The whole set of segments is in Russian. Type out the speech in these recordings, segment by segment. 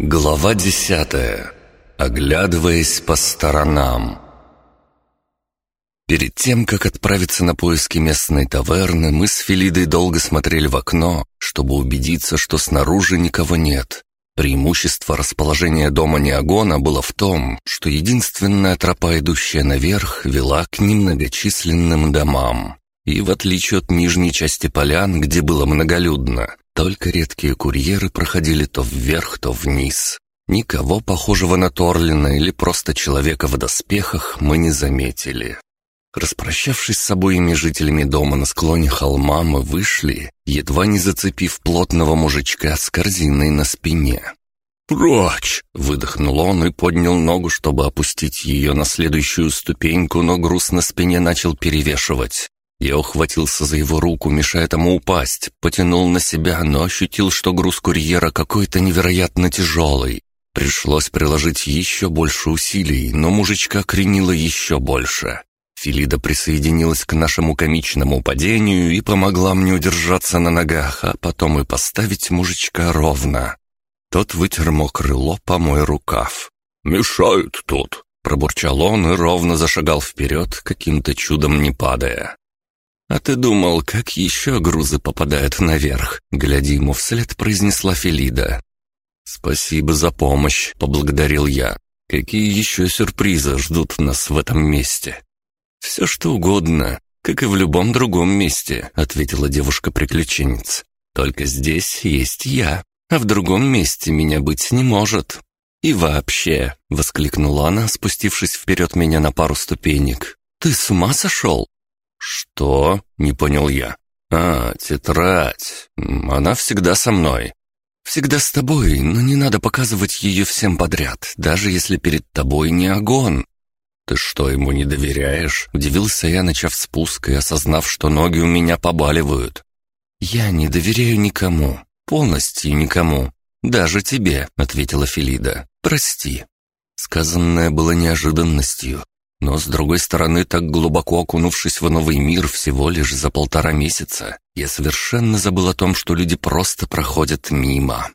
Глава десятая. Оглядываясь по сторонам. Перед тем, как отправиться на поиски местной таверны, мы с Филидой долго смотрели в окно, чтобы убедиться, что снаружи никого нет. Преимущество расположения дома Неогона было в том, что единственная тропа, идущая наверх, вела к немногочисленным домам. И в отличие от нижней части полян, где было многолюдно, только редкие курьеры проходили то вверх, то вниз. Никого похожего на Торлина или просто человека в доспехах мы не заметили. Распрощавшись с обоими жителями дома на склоне холма, мы вышли, едва не зацепив плотного мужичка с корзиной на спине. «Прочь!» — выдохнул он и поднял ногу, чтобы опустить ее на следующую ступеньку, но груз на спине начал перевешивать. Я ухватился за его руку, мешая тому упасть, потянул на себя, но ощутил, что груз курьера какой-то невероятно тяжелый. Пришлось приложить еще больше усилий, но мужичка кренило еще больше. Филида присоединилась к нашему комичному падению и помогла мне удержаться на ногах, а потом и поставить мужичка ровно. Тот вытер мокрый лоб по мой рукав. «Мешают тут», — пробурчал он и ровно зашагал вперед, каким-то чудом не падая. «А ты думал, как еще грузы попадают наверх?» Глядя ему вслед, произнесла Фелида. «Спасибо за помощь», — поблагодарил я. «Какие еще сюрпризы ждут нас в этом месте?» «Все что угодно, как и в любом другом месте», — ответила девушка-приключенец. «Только здесь есть я, а в другом месте меня быть не может». «И вообще», — воскликнула она, спустившись вперед меня на пару ступенек, — «ты с ума сошел? «Что?» — не понял я. «А, тетрадь. Она всегда со мной». «Всегда с тобой, но не надо показывать ее всем подряд, даже если перед тобой не огонь». «Ты что, ему не доверяешь?» — удивился я, начав спуск и осознав, что ноги у меня побаливают. «Я не доверяю никому, полностью никому, даже тебе», — ответила Филида. «Прости». Сказанное было неожиданностью, но, с другой стороны, так глубоко окунувшись в новый мир всего лишь за полтора месяца, я совершенно забыл о том, что люди просто проходят мимо.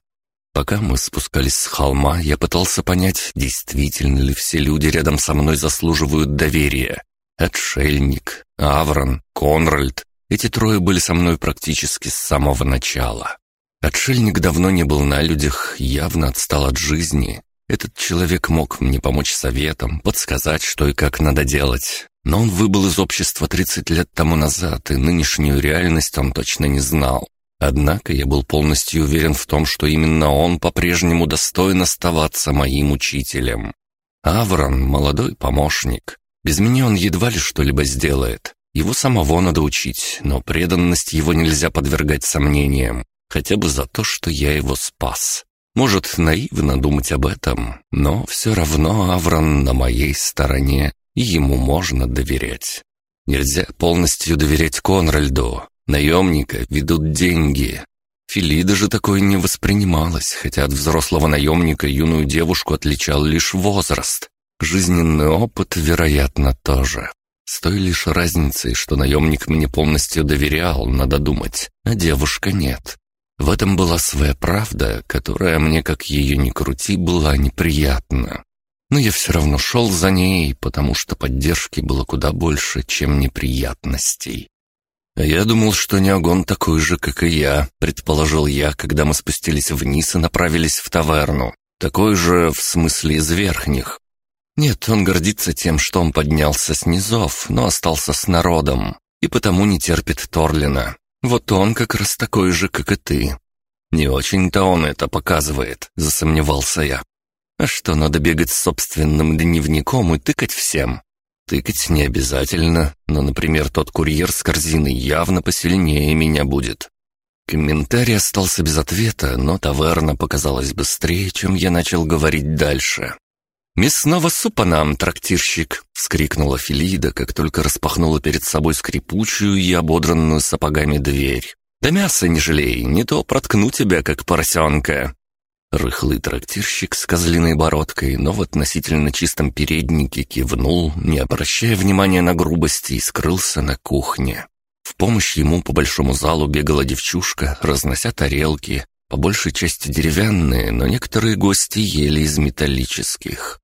Пока мы спускались с холма, я пытался понять, действительно ли все люди рядом со мной заслуживают доверия. Отшельник, Аврон, Конральд. Эти трое были со мной практически с самого начала. Отшельник давно не был на людях, явно отстал от жизни, этот человек мог мне помочь советом, подсказать, что и как надо делать. Но он выбыл из общества 30 лет тому назад, и нынешнюю реальность он точно не знал. Однако я был полностью уверен в том, что именно он по-прежнему достоин оставаться моим учителем. Аврон — молодой помощник. Без меня он едва ли что-либо сделает. Его самого надо учить, но преданность его нельзя подвергать сомнениям, хотя бы за то, что я его спас. Может, наивно думать об этом, но все равно Аврон на моей стороне, и ему можно доверять. Нельзя полностью доверять Конральду. Наемника ведут деньги. Филида же такое не воспринималось, хотя от взрослого наемника юную девушку отличал лишь возраст. Жизненный опыт, вероятно, тоже. С той лишь разницей, что наемник мне полностью доверял, надо думать, а девушка нет. В этом была своя правда, которая мне, как ее ни крути, была неприятна. Но я все равно шел за ней, потому что поддержки было куда больше, чем неприятностей. А я думал, что Неогон такой же, как и я, предположил я, когда мы спустились вниз и направились в таверну. Такой же, в смысле, из верхних. Нет, он гордится тем, что он поднялся с низов, но остался с народом, и потому не терпит Торлина. Вот он как раз такой же, как и ты. Не очень-то он это показывает, засомневался я. А что, надо бегать с собственным дневником и тыкать всем? Тыкать не обязательно, но, например, тот курьер с корзиной явно посильнее меня будет. Комментарий остался без ответа, но таверна показалась быстрее, чем я начал говорить дальше. «Мясного супа нам, трактирщик!» — вскрикнула Филида, как только распахнула перед собой скрипучую и ободранную сапогами дверь. «Да мяса не жалей, не то проткну тебя, как поросенка!» Рыхлый трактирщик с козлиной бородкой, но в относительно чистом переднике кивнул, не обращая внимания на грубости, и скрылся на кухне. В помощь ему по большому залу бегала девчушка, разнося тарелки, по большей части деревянные, но некоторые гости ели из металлических.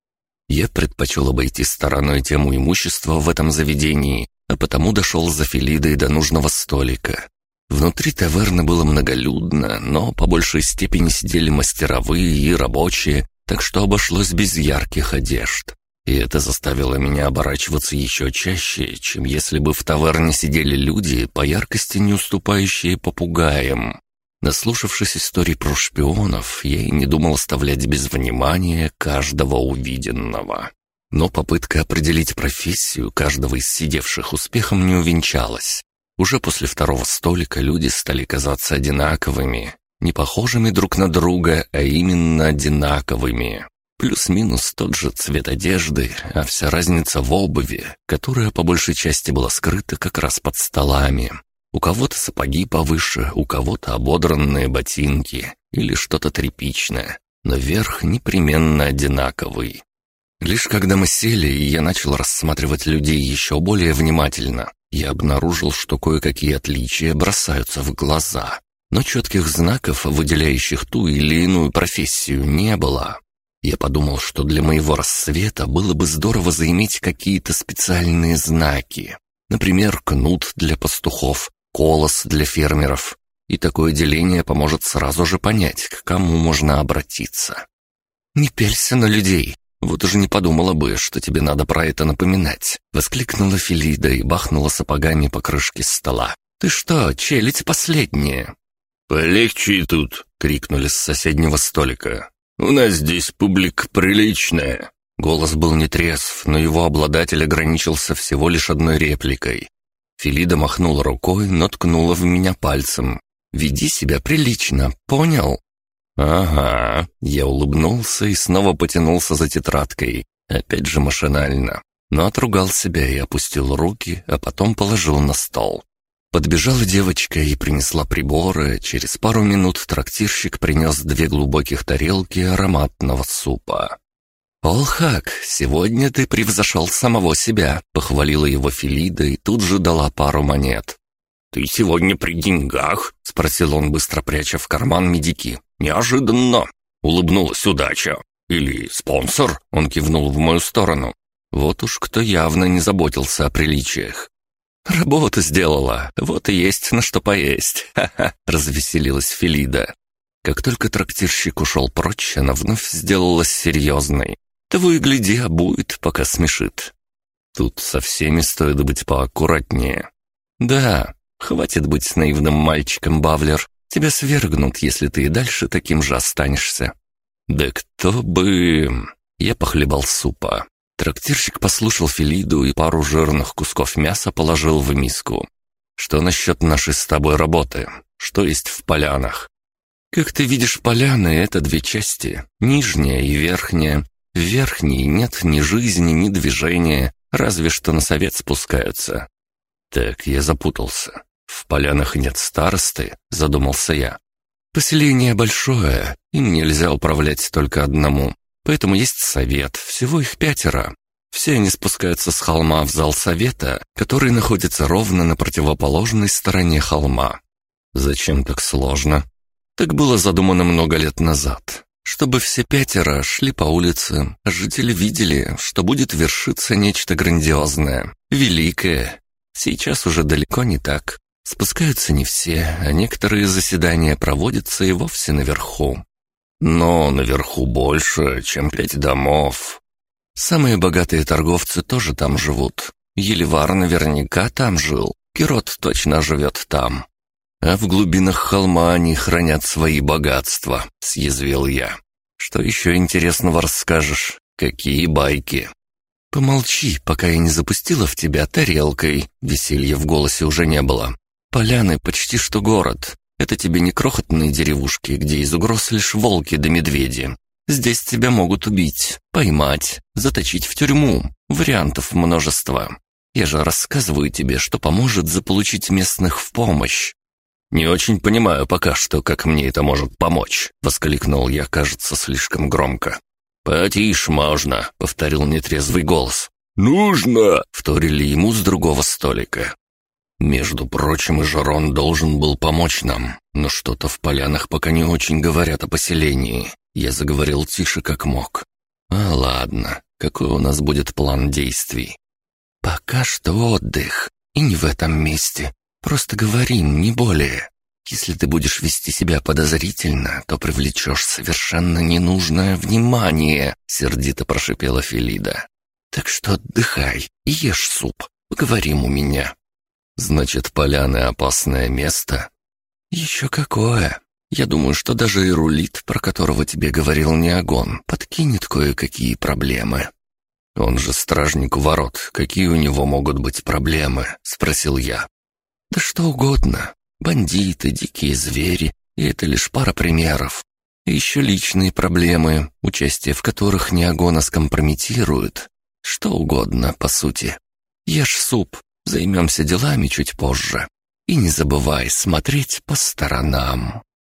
Я предпочел обойти стороной тему имущества в этом заведении, а потому дошел за Филидой до нужного столика. Внутри таверны было многолюдно, но по большей степени сидели мастеровые и рабочие, так что обошлось без ярких одежд. И это заставило меня оборачиваться еще чаще, чем если бы в таверне сидели люди, по яркости не уступающие попугаям. Наслушавшись историй про шпионов, я и не думал оставлять без внимания каждого увиденного. Но попытка определить профессию каждого из сидевших успехом не увенчалась. Уже после второго столика люди стали казаться одинаковыми, не похожими друг на друга, а именно одинаковыми. Плюс-минус тот же цвет одежды, а вся разница в обуви, которая по большей части была скрыта как раз под столами. У кого-то сапоги повыше, у кого-то ободранные ботинки или что-то тряпичное, но верх непременно одинаковый. Лишь когда мы сели, и я начал рассматривать людей еще более внимательно, я обнаружил, что кое-какие отличия бросаются в глаза, но четких знаков, выделяющих ту или иную профессию, не было. Я подумал, что для моего рассвета было бы здорово заиметь какие-то специальные знаки. Например, кнут для пастухов, колос для фермеров. И такое деление поможет сразу же понять, к кому можно обратиться. «Не пелься на людей», «Вот уже не подумала бы, что тебе надо про это напоминать», — воскликнула Филида и бахнула сапогами по крышке стола. «Ты что, челядь последняя?» «Полегче тут!» — крикнули с соседнего столика. «У нас здесь публика приличная!» Голос был не трезв, но его обладатель ограничился всего лишь одной репликой. Филида махнула рукой, но ткнула в меня пальцем. «Веди себя прилично, понял?» «Ага». Я улыбнулся и снова потянулся за тетрадкой. Опять же машинально. Но отругал себя и опустил руки, а потом положил на стол. Подбежала девочка и принесла приборы. Через пару минут трактирщик принес две глубоких тарелки ароматного супа. «Олхак, сегодня ты превзошел самого себя», — похвалила его Филида и тут же дала пару монет. «Ты сегодня при деньгах?» — спросил он, быстро пряча в карман медики. «Неожиданно!» — улыбнулась удача. «Или спонсор?» — он кивнул в мою сторону. Вот уж кто явно не заботился о приличиях. «Работу сделала, вот и есть на что поесть, ха-ха!» — развеселилась Филида. Как только трактирщик ушел прочь, она вновь сделалась серьезной. Того и гляди, а будет, пока смешит. Тут со всеми стоит быть поаккуратнее. Да, хватит быть наивным мальчиком, Бавлер. Тебя свергнут, если ты и дальше таким же останешься». «Да кто бы...» Я похлебал супа. Трактирщик послушал Филиду и пару жирных кусков мяса положил в миску. «Что насчет нашей с тобой работы? Что есть в полянах?» «Как ты видишь, поляны — это две части, нижняя и верхняя. Верхней нет ни жизни, ни движения, разве что на совет спускаются». «Так, я запутался. «В полянах нет старосты», — задумался я. «Поселение большое, им нельзя управлять только одному, поэтому есть совет, всего их пятеро. Все они спускаются с холма в зал совета, который находится ровно на противоположной стороне холма. Зачем так сложно? Так было задумано много лет назад, чтобы все пятеро шли по улице, жители видели, что будет вершиться нечто грандиозное, великое. Сейчас уже далеко не так. Спускаются не все, а некоторые заседания проводятся и вовсе наверху. Но наверху больше, чем пять домов. Самые богатые торговцы тоже там живут. Еливар наверняка там жил, Кирот точно живет там. А в глубинах холма они хранят свои богатства, съязвил я. Что еще интересного расскажешь? Какие байки? Помолчи, пока я не запустила в тебя тарелкой. Веселья в голосе уже не было. Поляны почти что город. Это тебе не крохотные деревушки, где из угроз лишь волки да медведи. Здесь тебя могут убить, поймать, заточить в тюрьму. Вариантов множество. Я же рассказываю тебе, что поможет заполучить местных в помощь. «Не очень понимаю пока что, как мне это может помочь», — воскликнул я, кажется, слишком громко. «Потише можно», — повторил нетрезвый голос. «Нужно!» — вторили ему с другого столика. Между прочим, и Жарон должен был помочь нам, но что-то в полянах пока не очень говорят о поселении. Я заговорил тише, как мог. А ладно, какой у нас будет план действий? Пока что отдых, и не в этом месте. Просто говорим, не более. Если ты будешь вести себя подозрительно, то привлечешь совершенно ненужное внимание», — сердито прошипела Филида. «Так что отдыхай и ешь суп. Поговорим у меня». «Значит, поляны — опасное место?» «Еще какое. Я думаю, что даже и рулит, про которого тебе говорил Неогон, подкинет кое-какие проблемы». «Он же стражник у ворот. Какие у него могут быть проблемы?» — спросил я. «Да что угодно. Бандиты, дикие звери, и это лишь пара примеров. И еще личные проблемы, участие в которых Неогона скомпрометирует. Что угодно, по сути. Ешь суп, займемся делами чуть позже. И не забывай смотреть по сторонам.